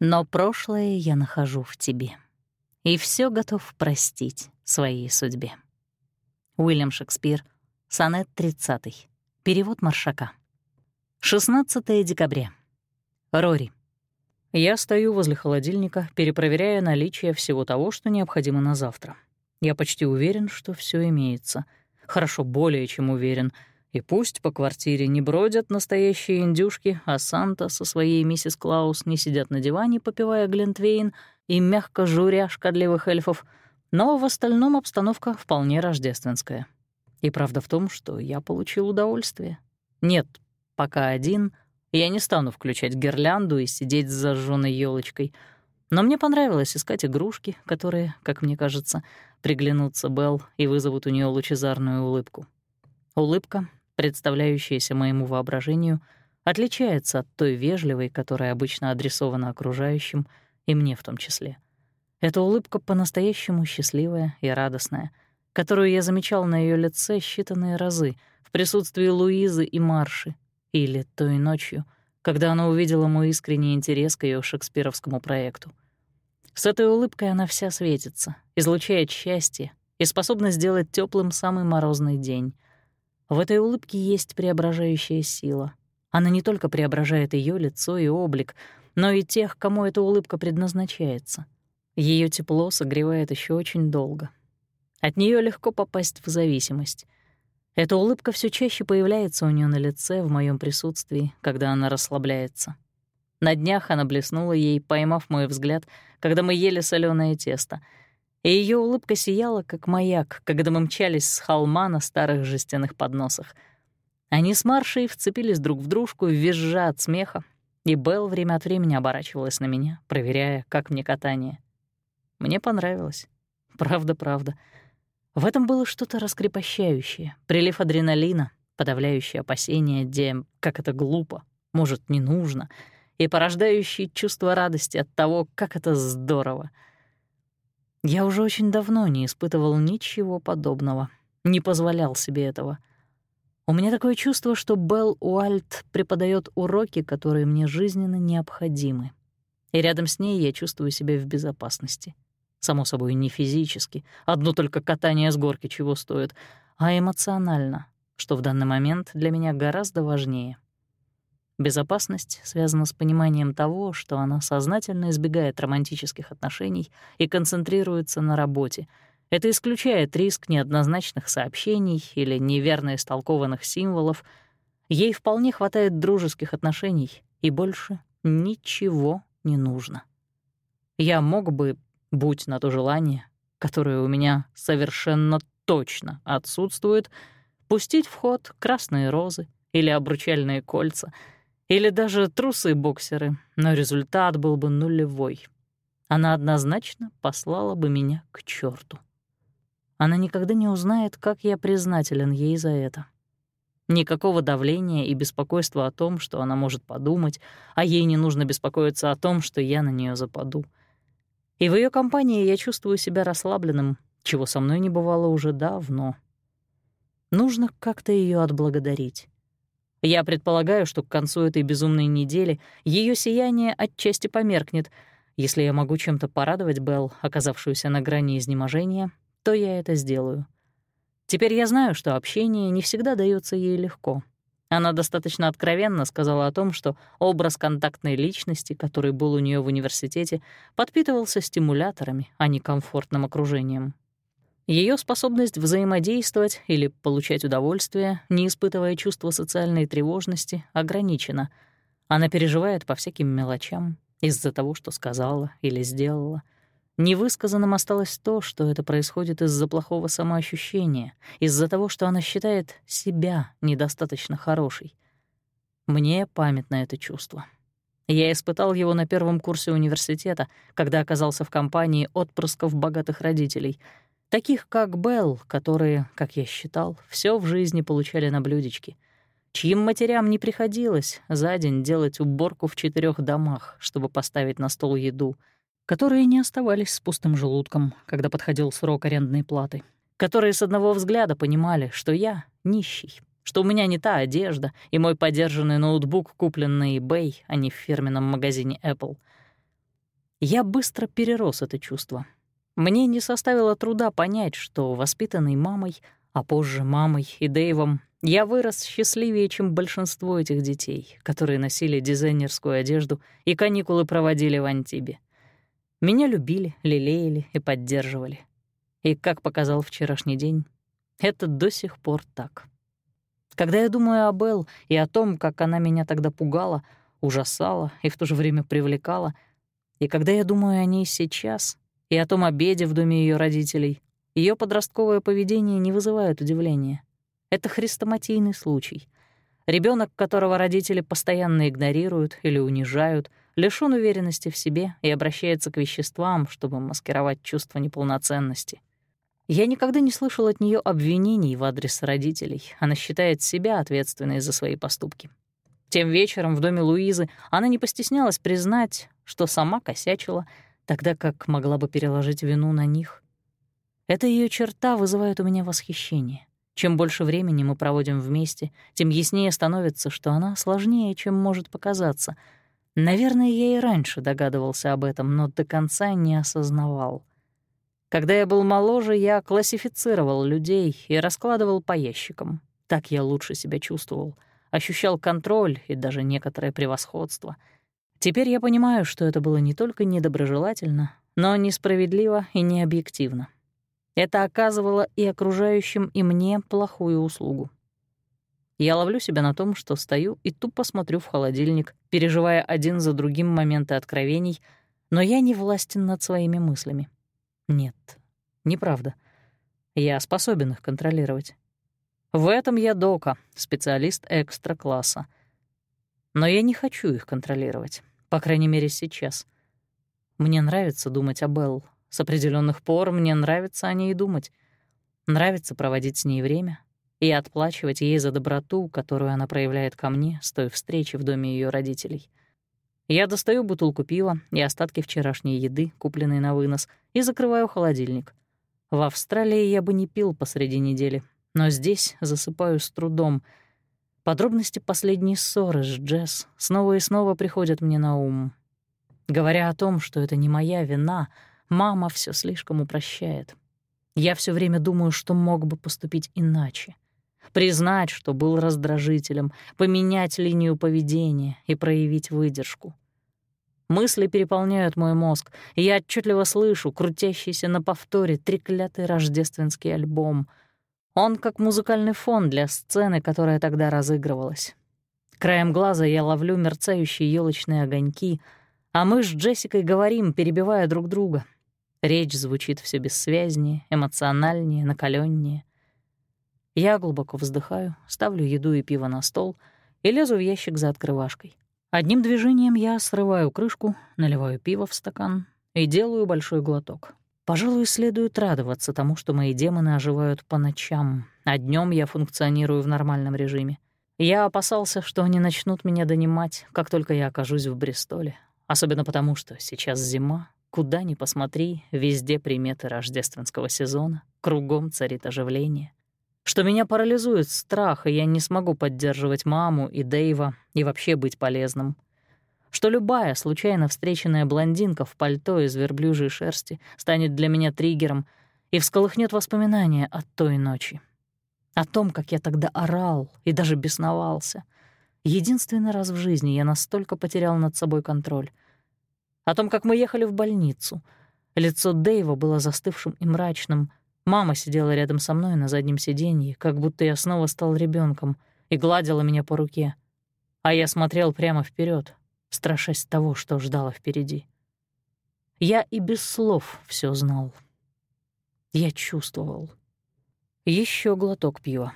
Но прошлое я нахожу в тебе. И все готов простить своей судьбе. Уильям Шекспир, сонет 30. Перевод Маршака. 16 декабря. Рори. Я стою возле холодильника, перепроверяя наличие всего того, что необходимо на завтра. Я почти уверен, что все имеется. Хорошо, более чем уверен. И пусть по квартире не бродят настоящие индюшки, а Санта со своей миссис Клаус не сидят на диване, попивая глинтвейн и мягко журя шкодливых эльфов, но в остальном обстановка вполне рождественская. И правда в том, что я получил удовольствие. Нет, пока один, я не стану включать гирлянду и сидеть с зажженной елочкой. Но мне понравилось искать игрушки, которые, как мне кажется, приглянутся Белл и вызовут у нее лучезарную улыбку. Улыбка, представляющаяся моему воображению, отличается от той вежливой, которая обычно адресована окружающим, и мне в том числе. Эта улыбка по-настоящему счастливая и радостная, которую я замечал на ее лице считанные разы в присутствии Луизы и Марши, или той ночью, когда она увидела мой искренний интерес к ее шекспировскому проекту. С этой улыбкой она вся светится, излучает счастье и способна сделать теплым самый морозный день — в этой улыбке есть преображающая сила. Она не только преображает ее лицо и облик, но и тех, кому эта улыбка предназначается. Ее тепло согревает еще очень долго. От нее легко попасть в зависимость. Эта улыбка все чаще появляется у нее на лице в моем присутствии, когда она расслабляется. На днях она блеснула ей, поймав мой взгляд, когда мы ели соленое тесто — и ее улыбка сияла, как маяк, когда мы мчались с холма на старых жестяных подносах. Они с Маршей вцепились друг в дружку, визжа от смеха, и Белл время от времени оборачивалась на меня, проверяя, как мне катание. Мне понравилось. Правда-правда. В этом было что-то раскрепощающее, прилив адреналина, подавляющий опасения, где, как это глупо, может, не нужно, и порождающий чувство радости от того, как это здорово — я уже очень давно не испытывал ничего подобного, не позволял себе этого. У меня такое чувство, что Белл Уальт преподает уроки, которые мне жизненно необходимы. И рядом с ней я чувствую себя в безопасности. Само собой, не физически, одно только катание с горки чего стоит, а эмоционально, что в данный момент для меня гораздо важнее — Безопасность связана с пониманием того, что она сознательно избегает романтических отношений и концентрируется на работе. Это исключает риск неоднозначных сообщений или неверно истолкованных символов. Ей вполне хватает дружеских отношений, и больше ничего не нужно. Я мог бы, будь на то желание, которое у меня совершенно точно отсутствует, пустить в ход красные розы или обручальные кольца — или даже трусы-боксеры, но результат был бы нулевой. Она однозначно послала бы меня к черту. Она никогда не узнает, как я признателен ей за это. Никакого давления и беспокойства о том, что она может подумать, а ей не нужно беспокоиться о том, что я на нее западу. И в ее компании я чувствую себя расслабленным, чего со мной не бывало уже давно. Нужно как-то ее отблагодарить. Я предполагаю, что к концу этой безумной недели ее сияние отчасти померкнет. Если я могу чем-то порадовать Белл, оказавшуюся на грани изнеможения, то я это сделаю. Теперь я знаю, что общение не всегда дается ей легко. Она достаточно откровенно сказала о том, что образ контактной личности, который был у нее в университете, подпитывался стимуляторами, а не комфортным окружением. Ее способность взаимодействовать или получать удовольствие, не испытывая чувства социальной тревожности, ограничена. Она переживает по всяким мелочам из-за того, что сказала или сделала. Невысказанным осталось то, что это происходит из-за плохого самоощущения, из-за того, что она считает себя недостаточно хорошей. Мне памятно это чувство. Я испытал его на первом курсе университета, когда оказался в компании отпрысков богатых родителей — Таких, как Белл, которые, как я считал, все в жизни получали на блюдечке, чьим матерям не приходилось за день делать уборку в четырех домах, чтобы поставить на стол еду, которые не оставались с пустым желудком, когда подходил срок арендной платы, которые с одного взгляда понимали, что я нищий, что у меня не та одежда и мой подержанный ноутбук куплен на eBay, а не в фирменном магазине Apple. Я быстро перерос это чувство. Мне не составило труда понять, что воспитанный мамой, а позже мамой и Дэйвом, я вырос счастливее, чем большинство этих детей, которые носили дизайнерскую одежду и каникулы проводили в Антибе. Меня любили, лелеяли и поддерживали. И, как показал вчерашний день, это до сих пор так. Когда я думаю о Белл и о том, как она меня тогда пугала, ужасала и в то же время привлекала, и когда я думаю о ней сейчас и о том обеде в доме ее родителей, ее подростковое поведение не вызывает удивления. Это хрестоматийный случай. Ребенок, которого родители постоянно игнорируют или унижают, лишён уверенности в себе и обращается к веществам, чтобы маскировать чувство неполноценности. Я никогда не слышал от нее обвинений в адрес родителей. Она считает себя ответственной за свои поступки. Тем вечером в доме Луизы она не постеснялась признать, что сама косячила, тогда как могла бы переложить вину на них. Эта ее черта вызывает у меня восхищение. Чем больше времени мы проводим вместе, тем яснее становится, что она сложнее, чем может показаться. Наверное, я и раньше догадывался об этом, но до конца не осознавал. Когда я был моложе, я классифицировал людей и раскладывал по ящикам. Так я лучше себя чувствовал, ощущал контроль и даже некоторое превосходство. Теперь я понимаю, что это было не только недоброжелательно, но несправедливо и необъективно. Это оказывало и окружающим, и мне плохую услугу. Я ловлю себя на том, что стою и тупо смотрю в холодильник, переживая один за другим моменты откровений, но я не властен над своими мыслями. Нет, неправда. Я способен их контролировать. В этом я дока, специалист экстра-класса. Но я не хочу их контролировать, по крайней мере, сейчас. Мне нравится думать о Белл, с определенных пор мне нравится о ней думать. Нравится проводить с ней время и отплачивать ей за доброту, которую она проявляет ко мне с той встречи в доме ее родителей. Я достаю бутылку пива и остатки вчерашней еды, купленной на вынос, и закрываю холодильник. В Австралии я бы не пил посреди недели, но здесь засыпаю с трудом. Подробности последней ссоры с Джесс снова и снова приходят мне на ум. Говоря о том, что это не моя вина — Мама все слишком упрощает. Я все время думаю, что мог бы поступить иначе. Признать, что был раздражителем, поменять линию поведения и проявить выдержку. Мысли переполняют мой мозг, и я отчетливо слышу крутящийся на повторе треклятый рождественский альбом. Он как музыкальный фон для сцены, которая тогда разыгрывалась. Краем глаза я ловлю мерцающие елочные огоньки, а мы с Джессикой говорим, перебивая друг друга — Речь звучит все бессвязнее, эмоциональнее, накаленнее. Я глубоко вздыхаю, ставлю еду и пиво на стол и лезу в ящик за открывашкой. Одним движением я срываю крышку, наливаю пиво в стакан и делаю большой глоток. Пожалуй, следует радоваться тому, что мои демоны оживают по ночам, а днем я функционирую в нормальном режиме. Я опасался, что они начнут меня донимать, как только я окажусь в Бристоле, особенно потому, что сейчас зима, Куда ни посмотри, везде приметы рождественского сезона, кругом царит оживление. Что меня парализует страх, и я не смогу поддерживать маму и Дэйва и вообще быть полезным. Что любая случайно встреченная блондинка в пальто из верблюжьей шерсти станет для меня триггером и всколыхнет воспоминания о той ночи. О том, как я тогда орал и даже бесновался. Единственный раз в жизни я настолько потерял над собой контроль — о том, как мы ехали в больницу. Лицо Дэйва было застывшим и мрачным. Мама сидела рядом со мной на заднем сиденье, как будто я снова стал ребенком, и гладила меня по руке. А я смотрел прямо вперед, страшась того, что ждало впереди. Я и без слов все знал. Я чувствовал. Еще глоток пива.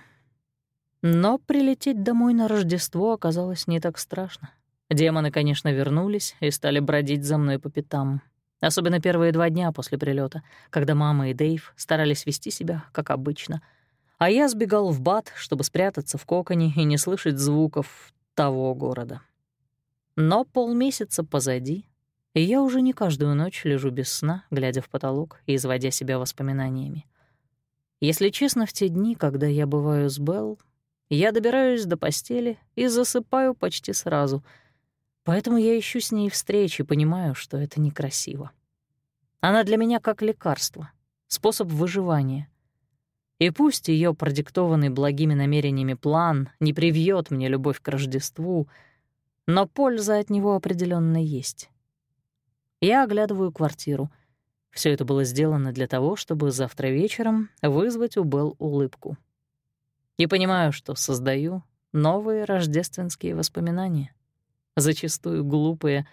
Но прилететь домой на Рождество оказалось не так страшно. Демоны, конечно, вернулись и стали бродить за мной по пятам. Особенно первые два дня после прилета, когда мама и Дэйв старались вести себя, как обычно. А я сбегал в бат, чтобы спрятаться в коконе и не слышать звуков того города. Но полмесяца позади, и я уже не каждую ночь лежу без сна, глядя в потолок и изводя себя воспоминаниями. Если честно, в те дни, когда я бываю с Белл, я добираюсь до постели и засыпаю почти сразу — Поэтому я ищу с ней встречи, понимаю, что это некрасиво. Она для меня как лекарство, способ выживания. И пусть ее продиктованный благими намерениями план не привьет мне любовь к Рождеству, но польза от него определенно есть. Я оглядываю квартиру. Все это было сделано для того, чтобы завтра вечером вызвать у Белл улыбку. И понимаю, что создаю новые рождественские воспоминания, зачастую глупые,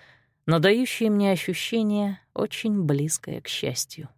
но дающие мне ощущение очень близкое к счастью.